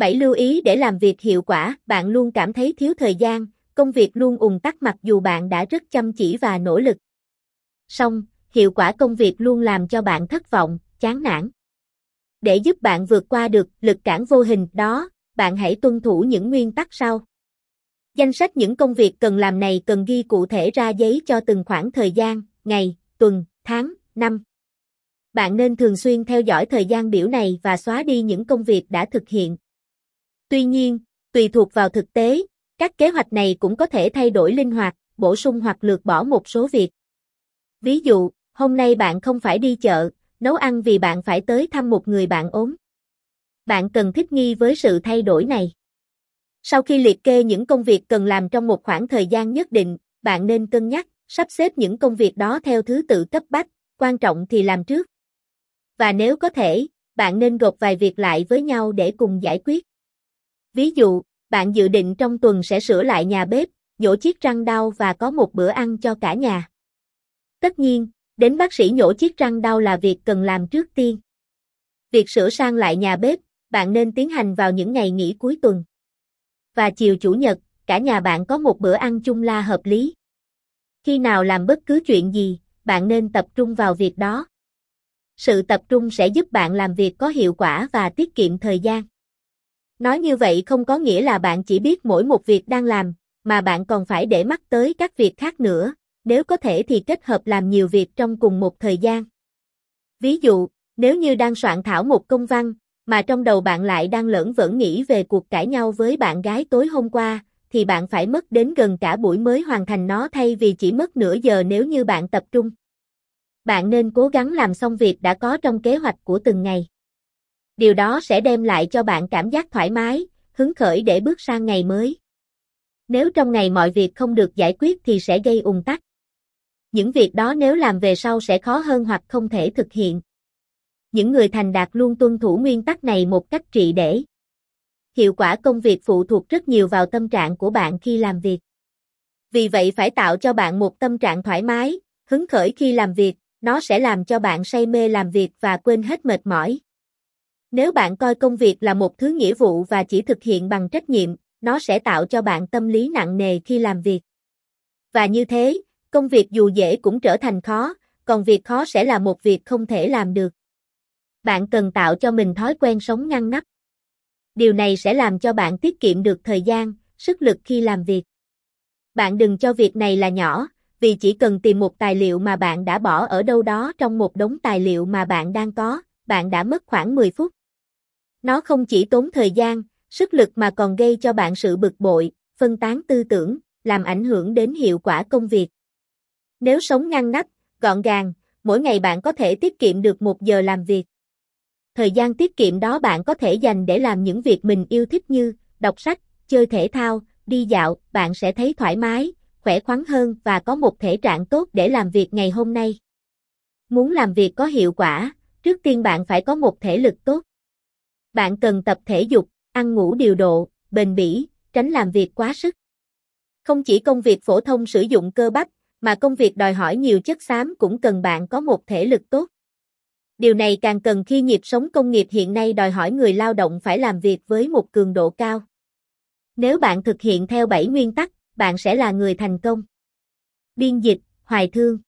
7 lưu ý để làm việc hiệu quả, bạn luôn cảm thấy thiếu thời gian, công việc luôn ùn tắc mặc dù bạn đã rất chăm chỉ và nỗ lực. Song, hiệu quả công việc luôn làm cho bạn thất vọng, chán nản. Để giúp bạn vượt qua được lực cản vô hình đó, bạn hãy tuân thủ những nguyên tắc sau. Danh sách những công việc cần làm này cần ghi cụ thể ra giấy cho từng khoảng thời gian, ngày, tuần, tháng, năm. Bạn nên thường xuyên theo dõi thời gian biểu này và xóa đi những công việc đã thực hiện. Tuy nhiên, tùy thuộc vào thực tế, các kế hoạch này cũng có thể thay đổi linh hoạt, bổ sung hoặc lược bỏ một số việc. Ví dụ, hôm nay bạn không phải đi chợ, nấu ăn vì bạn phải tới thăm một người bạn ốm. Bạn cần thích nghi với sự thay đổi này. Sau khi liệt kê những công việc cần làm trong một khoảng thời gian nhất định, bạn nên cân nhắc, sắp xếp những công việc đó theo thứ tự cấp bách, quan trọng thì làm trước. Và nếu có thể, bạn nên gộp vài việc lại với nhau để cùng giải quyết. Ví dụ, bạn dự định trong tuần sẽ sửa lại nhà bếp, nhổ chiếc răng đau và có một bữa ăn cho cả nhà. Tất nhiên, đến bác sĩ nhổ chiếc răng đau là việc cần làm trước tiên. Việc sửa sang lại nhà bếp, bạn nên tiến hành vào những ngày nghỉ cuối tuần. Và chiều chủ nhật, cả nhà bạn có một bữa ăn chung la hợp lý. Khi nào làm bất cứ chuyện gì, bạn nên tập trung vào việc đó. Sự tập trung sẽ giúp bạn làm việc có hiệu quả và tiết kiệm thời gian. Nói như vậy không có nghĩa là bạn chỉ biết mỗi một việc đang làm, mà bạn còn phải để mắt tới các việc khác nữa, nếu có thể thì kết hợp làm nhiều việc trong cùng một thời gian. Ví dụ, nếu như đang soạn thảo một công văn, mà trong đầu bạn lại đang lẫn vẫn nghĩ về cuộc cãi nhau với bạn gái tối hôm qua, thì bạn phải mất đến gần cả buổi mới hoàn thành nó thay vì chỉ mất nửa giờ nếu như bạn tập trung. Bạn nên cố gắng làm xong việc đã có trong kế hoạch của từng ngày. Điều đó sẽ đem lại cho bạn cảm giác thoải mái, hứng khởi để bước sang ngày mới. Nếu trong ngày mọi việc không được giải quyết thì sẽ gây ùn tắc. Những việc đó nếu làm về sau sẽ khó hơn hoặc không thể thực hiện. Những người thành đạt luôn tuân thủ nguyên tắc này một cách trị để. Hiệu quả công việc phụ thuộc rất nhiều vào tâm trạng của bạn khi làm việc. Vì vậy phải tạo cho bạn một tâm trạng thoải mái, hứng khởi khi làm việc, nó sẽ làm cho bạn say mê làm việc và quên hết mệt mỏi. Nếu bạn coi công việc là một thứ nghĩa vụ và chỉ thực hiện bằng trách nhiệm, nó sẽ tạo cho bạn tâm lý nặng nề khi làm việc. Và như thế, công việc dù dễ cũng trở thành khó, còn việc khó sẽ là một việc không thể làm được. Bạn cần tạo cho mình thói quen sống ngăn nắp. Điều này sẽ làm cho bạn tiết kiệm được thời gian, sức lực khi làm việc. Bạn đừng cho việc này là nhỏ, vì chỉ cần tìm một tài liệu mà bạn đã bỏ ở đâu đó trong một đống tài liệu mà bạn đang có, bạn đã mất khoảng 10 phút. Nó không chỉ tốn thời gian, sức lực mà còn gây cho bạn sự bực bội, phân tán tư tưởng, làm ảnh hưởng đến hiệu quả công việc. Nếu sống ngăn nắp, gọn gàng, mỗi ngày bạn có thể tiết kiệm được một giờ làm việc. Thời gian tiết kiệm đó bạn có thể dành để làm những việc mình yêu thích như đọc sách, chơi thể thao, đi dạo, bạn sẽ thấy thoải mái, khỏe khoắn hơn và có một thể trạng tốt để làm việc ngày hôm nay. Muốn làm việc có hiệu quả, trước tiên bạn phải có một thể lực tốt. Bạn cần tập thể dục, ăn ngủ điều độ, bền bỉ, tránh làm việc quá sức. Không chỉ công việc phổ thông sử dụng cơ bắp, mà công việc đòi hỏi nhiều chất xám cũng cần bạn có một thể lực tốt. Điều này càng cần khi nhịp sống công nghiệp hiện nay đòi hỏi người lao động phải làm việc với một cường độ cao. Nếu bạn thực hiện theo 7 nguyên tắc, bạn sẽ là người thành công. Biên dịch, Hoài Thương